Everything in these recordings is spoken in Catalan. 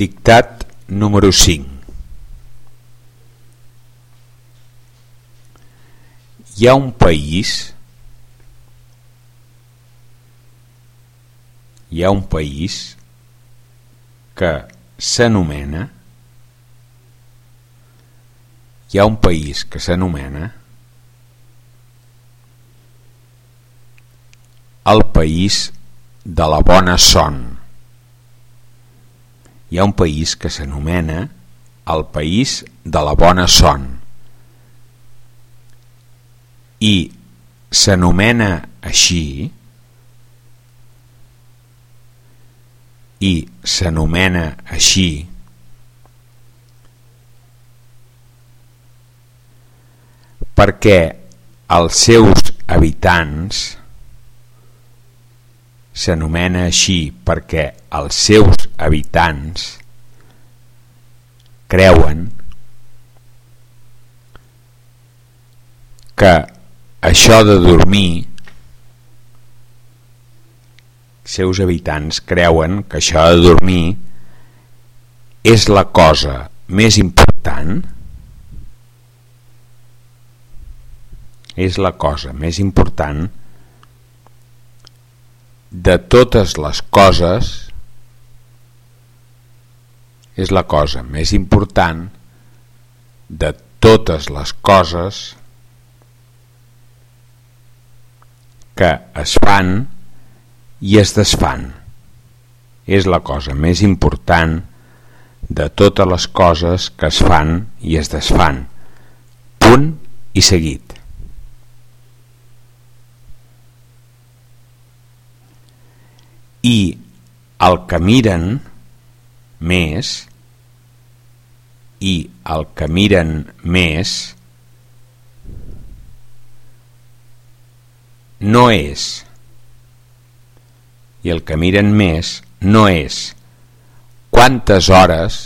Dictat número 5 Hi ha un país hi ha un país que s'anomena hi ha un país que s'anomena el país de la bona son hi ha un país que s'anomena el País de la Bona Son. I s'anomena així i s'anomena així perquè els seus habitants s'anomena així perquè els seus habitants creuen que això de dormir seus habitants creuen que això de dormir és la cosa més important és la cosa més important de totes les coses és la cosa més important de totes les coses que es fan i es desfan. És la cosa més important de totes les coses que es fan i es desfan. Punt i seguit. I el que miren més i el que miren més no és. I el que miren més no és. Quantes hores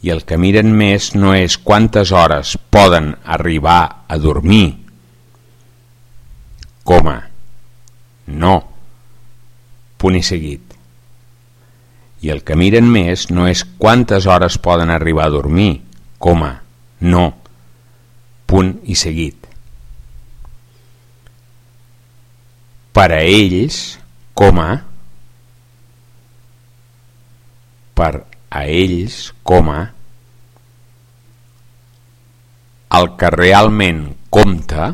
i el que miren més no és quantes hores poden arribar a dormir coma no. Punt i seguit. I el que miren més no és quantes hores poden arribar a dormir, coma, no. Punt i seguit. Per a ells, coma, per a ells, coma, el que realment compta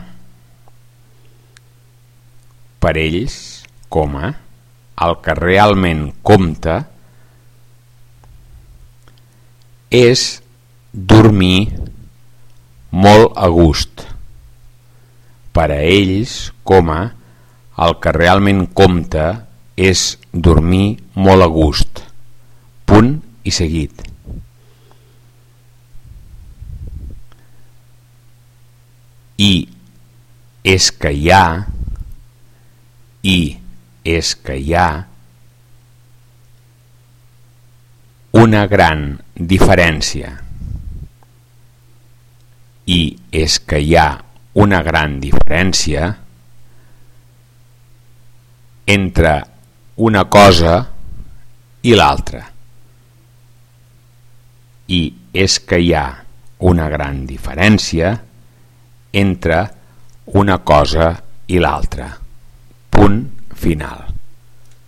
per ells, coma, el que realment compta és dormir molt a gust. Per a ells, coma, el que realment compta és dormir molt a gust. Punt i seguit. I és que hi ha i és que hi ha una gran diferència. I és que hi ha una gran diferència entre una cosa i l'altra. I és que hi ha una gran diferència entre una cosa i l'altra punt final